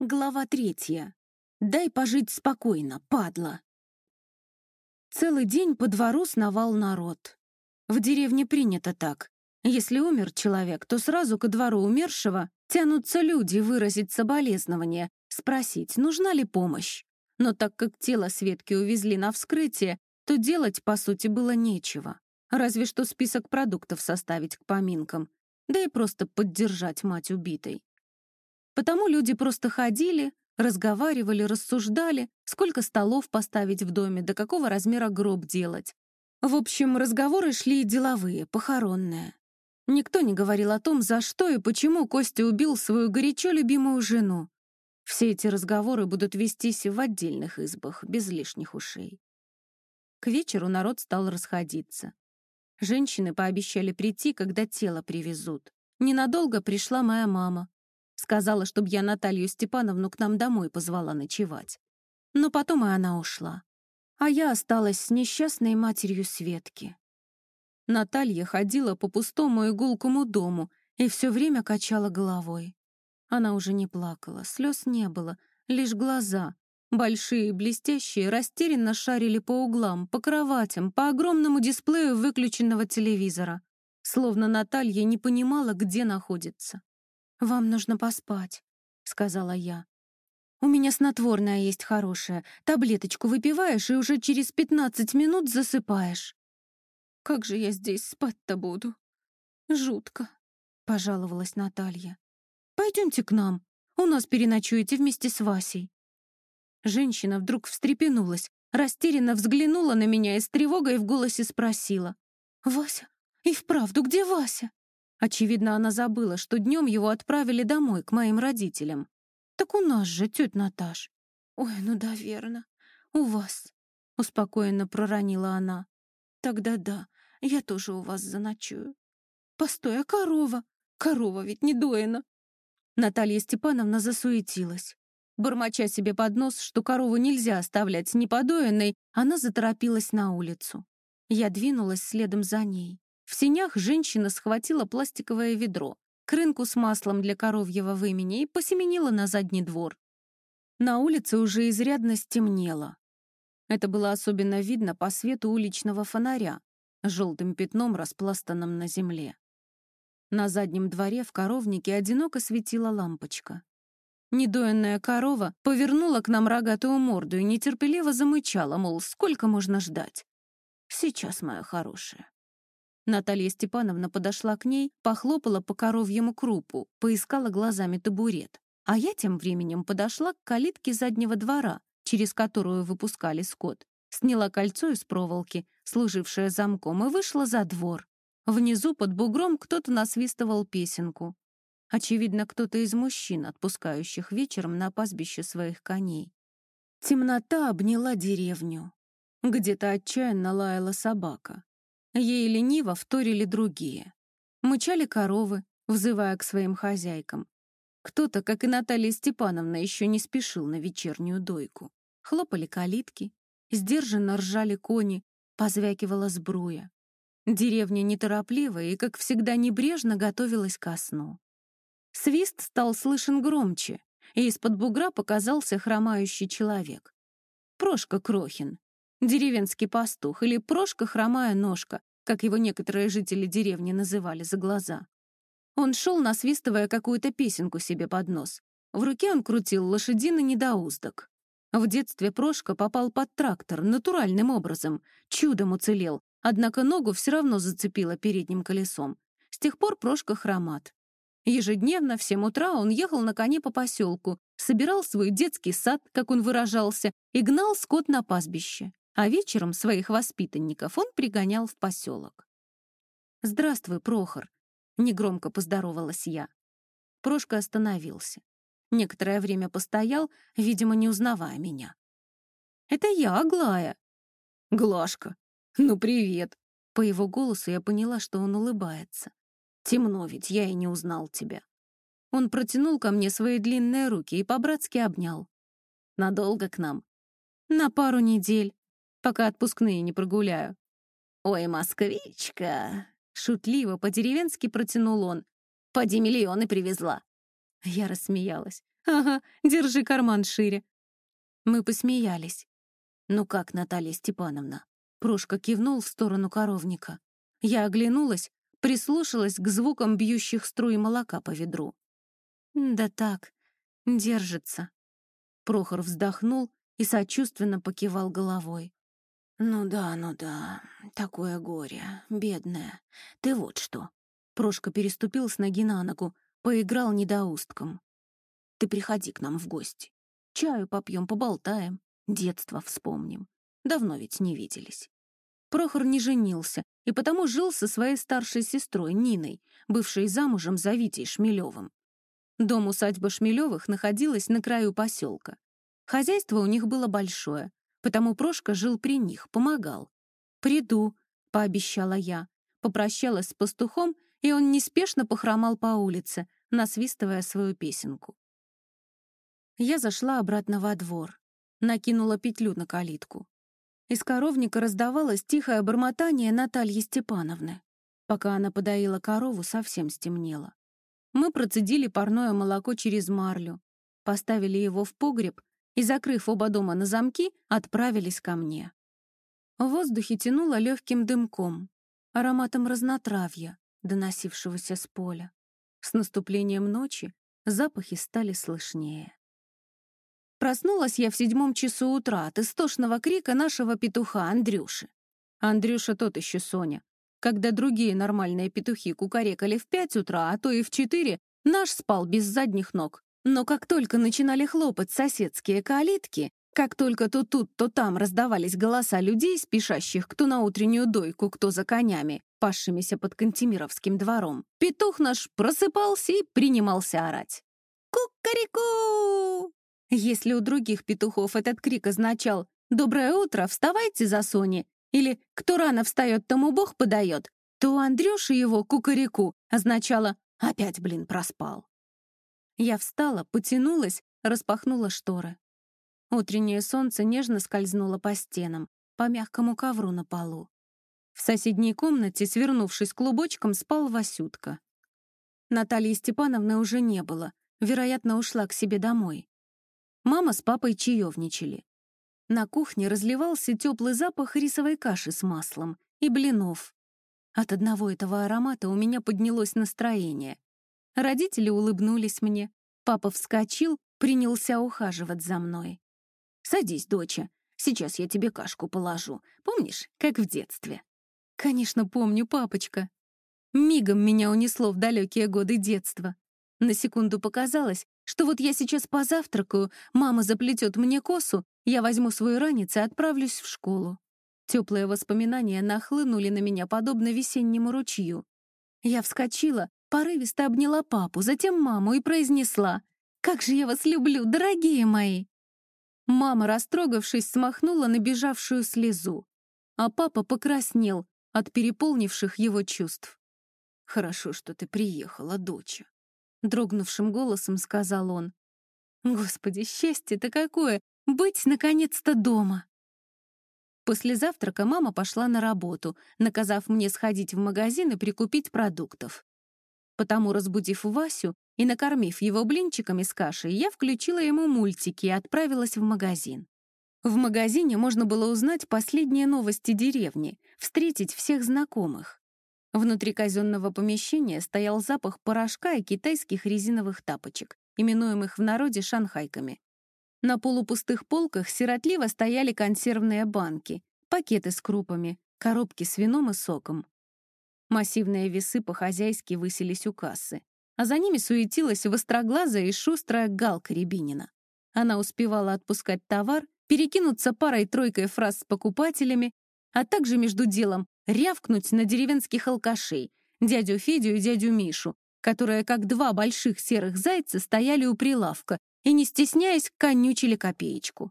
Глава третья. Дай пожить спокойно, падла. Целый день по двору сновал народ. В деревне принято так. Если умер человек, то сразу ко двору умершего тянутся люди выразить соболезнования, спросить, нужна ли помощь. Но так как тело Светки увезли на вскрытие, то делать, по сути, было нечего. Разве что список продуктов составить к поминкам, да и просто поддержать мать убитой. Потому люди просто ходили, разговаривали, рассуждали, сколько столов поставить в доме, до какого размера гроб делать. В общем, разговоры шли деловые, похоронные. Никто не говорил о том, за что и почему Костя убил свою горячо любимую жену. Все эти разговоры будут вестись в отдельных избах, без лишних ушей. К вечеру народ стал расходиться. Женщины пообещали прийти, когда тело привезут. Ненадолго пришла моя мама. Сказала, чтобы я Наталью Степановну к нам домой позвала ночевать. Но потом и она ушла. А я осталась с несчастной матерью Светки. Наталья ходила по пустому и гулкому дому и все время качала головой. Она уже не плакала, слез не было, лишь глаза, большие, блестящие, растерянно шарили по углам, по кроватям, по огромному дисплею выключенного телевизора. Словно Наталья не понимала, где находится. «Вам нужно поспать», — сказала я. «У меня снотворное есть хорошее. Таблеточку выпиваешь и уже через пятнадцать минут засыпаешь». «Как же я здесь спать-то буду?» «Жутко», — пожаловалась Наталья. «Пойдемте к нам. У нас переночуете вместе с Васей». Женщина вдруг встрепенулась, растерянно взглянула на меня и с тревогой в голосе спросила. «Вася? И вправду, где Вася?» Очевидно, она забыла, что днем его отправили домой, к моим родителям. «Так у нас же, тетя Наташ». «Ой, ну да, верно. У вас», — успокоенно проронила она. «Тогда да, я тоже у вас заночую». «Постой, а корова? Корова ведь не доена». Наталья Степановна засуетилась. Бормоча себе под нос, что корову нельзя оставлять неподоенной, она заторопилась на улицу. Я двинулась следом за ней. В синях женщина схватила пластиковое ведро, крынку с маслом для коровьего вымени и посеменила на задний двор. На улице уже изрядно стемнело. Это было особенно видно по свету уличного фонаря, желтым пятном, распластанным на земле. На заднем дворе в коровнике одиноко светила лампочка. Недоенная корова повернула к нам рогатую морду и нетерпеливо замычала, мол, сколько можно ждать. «Сейчас, моя хорошая, Наталья Степановна подошла к ней, похлопала по коровьему крупу, поискала глазами табурет. А я тем временем подошла к калитке заднего двора, через которую выпускали скот, сняла кольцо из проволоки, служившее замком, и вышла за двор. Внизу под бугром кто-то насвистывал песенку. Очевидно, кто-то из мужчин, отпускающих вечером на пастбище своих коней. Темнота обняла деревню. Где-то отчаянно лаяла собака. Ей лениво вторили другие. Мычали коровы, взывая к своим хозяйкам. Кто-то, как и Наталья Степановна, еще не спешил на вечернюю дойку. Хлопали калитки, сдержанно ржали кони, позвякивала сбруя. Деревня неторопливо и, как всегда, небрежно готовилась ко сну. Свист стал слышен громче, и из-под бугра показался хромающий человек. Прошка Крохин, Деревенский пастух или Прошка хромая ножка, как его некоторые жители деревни называли за глаза. Он шел, насвистывая какую-то песенку себе под нос. В руке он крутил лошадиный недоуздок. В детстве Прошка попал под трактор натуральным образом, чудом уцелел, однако ногу все равно зацепило передним колесом. С тех пор Прошка хромат. Ежедневно в 7 утра он ехал на коне по поселку, собирал свой детский сад, как он выражался, и гнал скот на пастбище а вечером своих воспитанников он пригонял в поселок. «Здравствуй, Прохор», — негромко поздоровалась я. Прошка остановился. Некоторое время постоял, видимо, не узнавая меня. «Это я, Аглая». «Глашка, ну привет». По его голосу я поняла, что он улыбается. «Темно ведь, я и не узнал тебя». Он протянул ко мне свои длинные руки и по-братски обнял. «Надолго к нам?» «На пару недель пока отпускные не прогуляю». «Ой, москвичка!» — шутливо по-деревенски протянул он. «Поди миллионы привезла». Я рассмеялась. Ага, держи карман шире. Мы посмеялись. «Ну как, Наталья Степановна?» Прошка кивнул в сторону коровника. Я оглянулась, прислушалась к звукам бьющих струй молока по ведру. «Да так, держится». Прохор вздохнул и сочувственно покивал головой. «Ну да, ну да, такое горе, бедное. Ты вот что». Прошка переступил с ноги на ногу, поиграл недоустком. «Ты приходи к нам в гости. Чаю попьем, поболтаем. Детство вспомним. Давно ведь не виделись. Прохор не женился, и потому жил со своей старшей сестрой Ниной, бывшей замужем за Витей Шмелевым. Дом усадьбы Шмелевых находилась на краю поселка. Хозяйство у них было большое, потому Прошка жил при них, помогал. «Приду», — пообещала я. Попрощалась с пастухом, и он неспешно похромал по улице, насвистывая свою песенку. Я зашла обратно во двор накинула петлю на калитку. Из коровника раздавалось тихое бормотание Натальи Степановны. Пока она подоила корову, совсем стемнело. Мы процедили парное молоко через марлю, поставили его в погреб и, закрыв оба дома на замки, отправились ко мне. В воздухе тянуло легким дымком, ароматом разнотравья, доносившегося с поля. С наступлением ночи запахи стали слышнее. Проснулась я в седьмом часу утра от истошного крика нашего петуха Андрюши. Андрюша тот еще Соня. Когда другие нормальные петухи кукарекали в пять утра, а то и в четыре, наш спал без задних ног. Но как только начинали хлопать соседские калитки, как только то тут, то там раздавались голоса людей, спешащих кто на утреннюю дойку, кто за конями, пасшимися под Кантемировским двором, петух наш просыпался и принимался орать. «Кукареку!» Если у других петухов этот крик означал «Доброе утро, вставайте за Сони» или «Кто рано встает, тому Бог подает», то у Андрюши его кукареку означало «Опять, блин, проспал». Я встала, потянулась, распахнула шторы. Утреннее солнце нежно скользнуло по стенам, по мягкому ковру на полу. В соседней комнате, свернувшись клубочком, спал Васютка. Натальи Степановны уже не было, вероятно, ушла к себе домой. Мама с папой чаевничали. На кухне разливался теплый запах рисовой каши с маслом и блинов. От одного этого аромата у меня поднялось настроение. Родители улыбнулись мне. Папа вскочил, принялся ухаживать за мной. «Садись, доча, сейчас я тебе кашку положу. Помнишь, как в детстве?» «Конечно, помню, папочка». Мигом меня унесло в далекие годы детства. На секунду показалось, что вот я сейчас позавтракаю, мама заплетет мне косу, я возьму свой ранец и отправлюсь в школу. Теплые воспоминания нахлынули на меня подобно весеннему ручью. Я вскочила, порывисто обняла папу, затем маму и произнесла «Как же я вас люблю, дорогие мои!» Мама, растрогавшись, смахнула набежавшую слезу, а папа покраснел от переполнивших его чувств. «Хорошо, что ты приехала, доча», — дрогнувшим голосом сказал он. «Господи, счастье-то какое! Быть, наконец-то, дома!» После завтрака мама пошла на работу, наказав мне сходить в магазин и прикупить продуктов. Потому, разбудив Васю и накормив его блинчиками с кашей, я включила ему мультики и отправилась в магазин. В магазине можно было узнать последние новости деревни, встретить всех знакомых. Внутри казенного помещения стоял запах порошка и китайских резиновых тапочек, именуемых в народе шанхайками. На полупустых полках сиротливо стояли консервные банки, пакеты с крупами, коробки с вином и соком. Массивные весы по-хозяйски высились у кассы, а за ними суетилась востроглазая и шустрая Галка Рябинина. Она успевала отпускать товар, перекинуться парой-тройкой фраз с покупателями, а также между делом рявкнуть на деревенских алкашей, дядю Федю и дядю Мишу, которые, как два больших серых зайца, стояли у прилавка и, не стесняясь, конючили копеечку.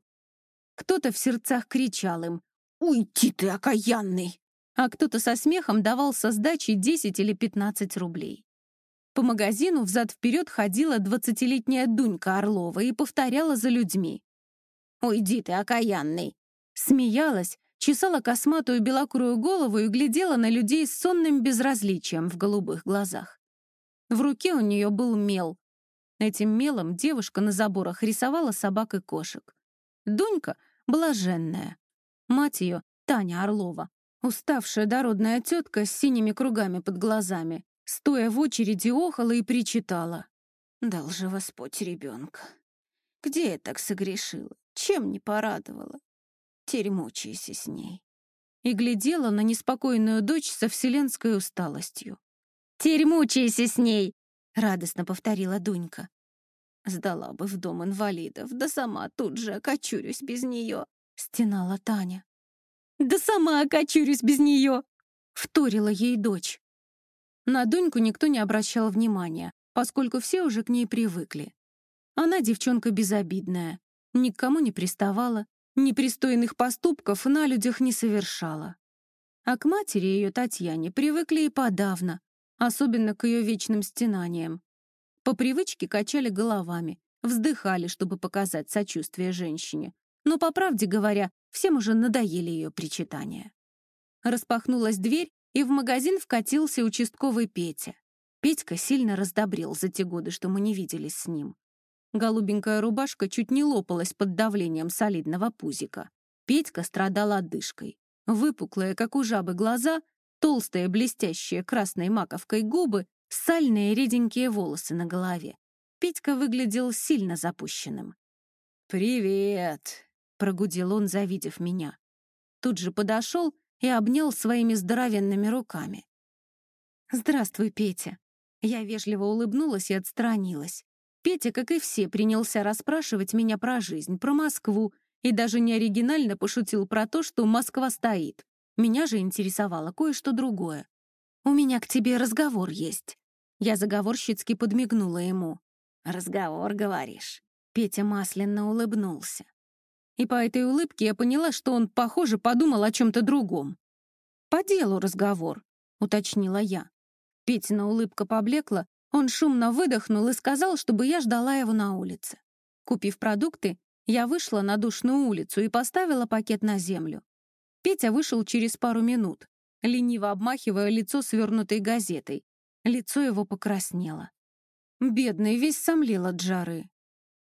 Кто-то в сердцах кричал им «Уйди ты, окаянный!», а кто-то со смехом давал со сдачи 10 или 15 рублей. По магазину взад-вперед ходила двадцатилетняя Дунька Орлова и повторяла за людьми. «Уйди ты, окаянный!» Смеялась, чесала косматую белокурую голову и глядела на людей с сонным безразличием в голубых глазах. В руке у нее был мел. Этим мелом девушка на заборах рисовала собак и кошек. Дунька — блаженная. Мать ее, Таня Орлова, уставшая дородная тетка с синими кругами под глазами, стоя в очереди охала и причитала. «Дал же Господь ребенка. Где я так согрешила? Чем не порадовала? Теперь мучайся с ней». И глядела на неспокойную дочь со вселенской усталостью. «Теперь мучайся с ней!» — радостно повторила Дунька. Сдала бы в дом инвалидов, да сама тут же окочурюсь без нее, стенала Таня. Да сама окочурюсь без нее, вторила ей дочь. На Дуньку никто не обращал внимания, поскольку все уже к ней привыкли. Она девчонка безобидная, ни к кому не приставала, непристойных поступков на людях не совершала. А к матери ее Татьяне привыкли и подавно, особенно к ее вечным стенаниям. По привычке качали головами, вздыхали, чтобы показать сочувствие женщине. Но, по правде говоря, всем уже надоели ее причитания. Распахнулась дверь, и в магазин вкатился участковый Петя. Петька сильно раздобрел за те годы, что мы не виделись с ним. Голубенькая рубашка чуть не лопалась под давлением солидного пузика. Петька страдал одышкой. Выпуклые, как у жабы, глаза, толстые, блестящие красной маковкой губы сальные реденькие волосы на голове. Петька выглядел сильно запущенным. «Привет!» — прогудел он, завидев меня. Тут же подошел и обнял своими здоровенными руками. «Здравствуй, Петя!» Я вежливо улыбнулась и отстранилась. Петя, как и все, принялся расспрашивать меня про жизнь, про Москву, и даже неоригинально пошутил про то, что Москва стоит. Меня же интересовало кое-что другое. «У меня к тебе разговор есть». Я заговорщицки подмигнула ему. «Разговор, говоришь?» Петя масляно улыбнулся. И по этой улыбке я поняла, что он, похоже, подумал о чем-то другом. «По делу разговор», — уточнила я. Петина улыбка поблекла, он шумно выдохнул и сказал, чтобы я ждала его на улице. Купив продукты, я вышла на душную улицу и поставила пакет на землю. Петя вышел через пару минут лениво обмахивая лицо свернутой газетой. Лицо его покраснело. Бедный весь сомлел от жары.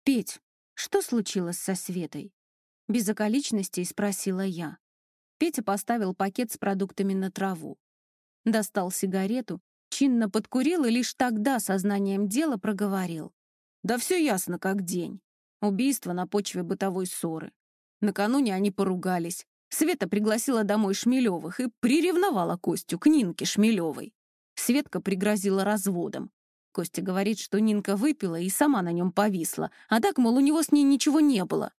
«Петь, что случилось со Светой?» Без околичностей спросила я. Петя поставил пакет с продуктами на траву. Достал сигарету, чинно подкурил и лишь тогда сознанием дела проговорил. «Да все ясно, как день. Убийство на почве бытовой ссоры. Накануне они поругались. Света пригласила домой Шмелевых и приревновала Костю к Нинке Шмелевой. Светка пригрозила разводом. Костя говорит, что Нинка выпила и сама на нем повисла, а так, мол, у него с ней ничего не было.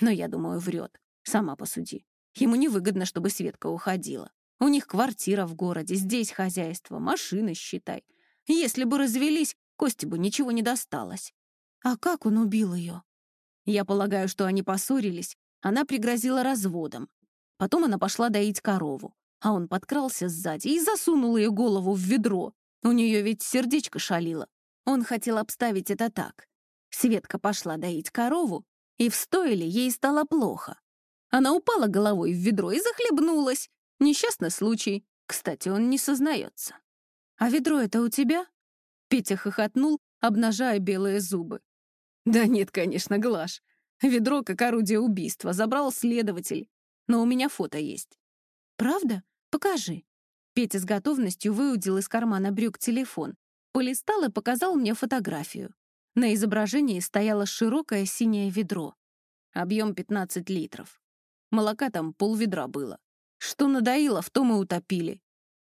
Но я думаю, врет. Сама посуди. Ему невыгодно, чтобы Светка уходила. У них квартира в городе, здесь хозяйство, машина, считай. Если бы развелись, Косте бы ничего не досталось. А как он убил ее? Я полагаю, что они поссорились. Она пригрозила разводом. Потом она пошла доить корову, а он подкрался сзади и засунул ее голову в ведро. У нее ведь сердечко шалило. Он хотел обставить это так. Светка пошла доить корову, и в стойле ей стало плохо. Она упала головой в ведро и захлебнулась. Несчастный случай. Кстати, он не сознается. «А ведро это у тебя?» Петя хохотнул, обнажая белые зубы. «Да нет, конечно, Глаш. Ведро, как орудие убийства, забрал следователь но у меня фото есть». «Правда? Покажи». Петя с готовностью выудил из кармана брюк телефон, полистал и показал мне фотографию. На изображении стояло широкое синее ведро. Объем 15 литров. Молока там полведра было. Что надоело, в том и утопили.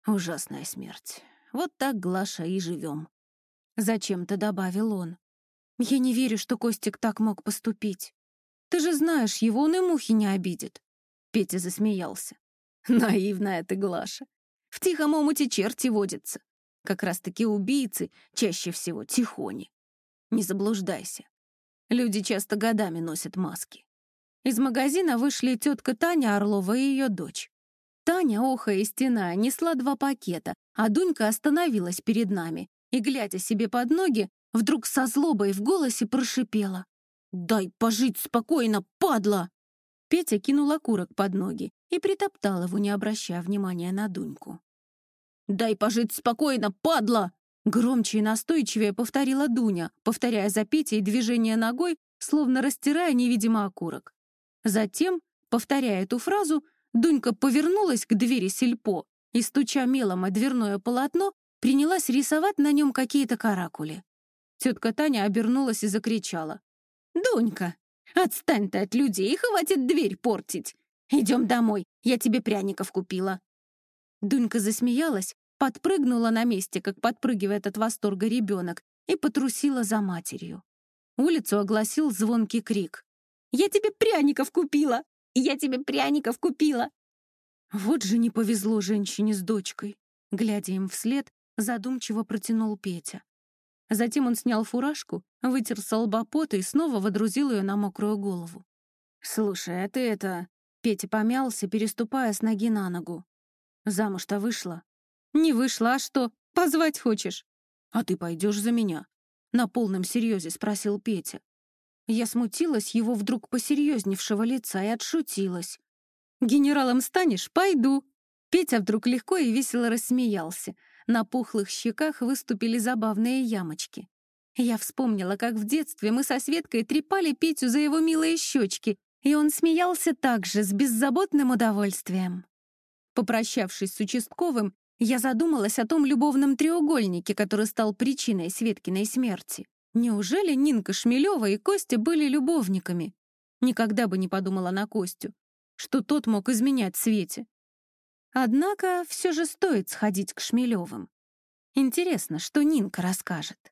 Ужасная смерть. Вот так, Глаша, и живем. Зачем-то добавил он. Я не верю, что Костик так мог поступить. Ты же знаешь, его он и мухи не обидит. Петя засмеялся. Наивная ты, Глаша. В тихом омуте черти водятся. Как раз-таки убийцы чаще всего тихони. Не заблуждайся. Люди часто годами носят маски. Из магазина вышли тетка Таня Орлова и ее дочь. Таня, охая и стеная, несла два пакета, а Дунька остановилась перед нами и, глядя себе под ноги, вдруг со злобой в голосе прошипела. «Дай пожить спокойно, падла!» Петя кинул окурок под ноги и притоптал его, не обращая внимания на Дуньку. «Дай пожить спокойно, падла!» Громче и настойчивее повторила Дуня, повторяя за Петей движение ногой, словно растирая невидимо окурок. Затем, повторяя эту фразу, Дунька повернулась к двери сельпо и, стуча мелом о дверное полотно, принялась рисовать на нем какие-то каракули. Тетка Таня обернулась и закричала. «Дунька, отстань ты от людей, хватит дверь портить! Идем домой, я тебе пряников купила!» Дунька засмеялась, подпрыгнула на месте, как подпрыгивает от восторга ребенок, и потрусила за матерью. Улицу огласил звонкий крик. «Я тебе пряников купила! Я тебе пряников купила!» Вот же не повезло женщине с дочкой. Глядя им вслед, задумчиво протянул Петя. Затем он снял фуражку, вытер с лба пот и снова водрузил ее на мокрую голову. «Слушай, а ты это...» Петя помялся, переступая с ноги на ногу. «Замуж-то вышла?» «Не вышла, а что? Позвать хочешь?» «А ты пойдешь за меня?» На полном серьезе спросил Петя. Я смутилась его вдруг посерьезневшего лица и отшутилась. «Генералом станешь? Пойду!» Петя вдруг легко и весело рассмеялся. На пухлых щеках выступили забавные ямочки. Я вспомнила, как в детстве мы со Светкой трепали Петю за его милые щечки, и он смеялся так же, с беззаботным удовольствием. Попрощавшись с участковым, я задумалась о том любовном треугольнике, который стал причиной Светкиной смерти. Неужели Нинка Шмелева и Костя были любовниками? Никогда бы не подумала на Костю, что тот мог изменять Свете. Однако все же стоит сходить к Шмелевым. Интересно, что Нинка расскажет.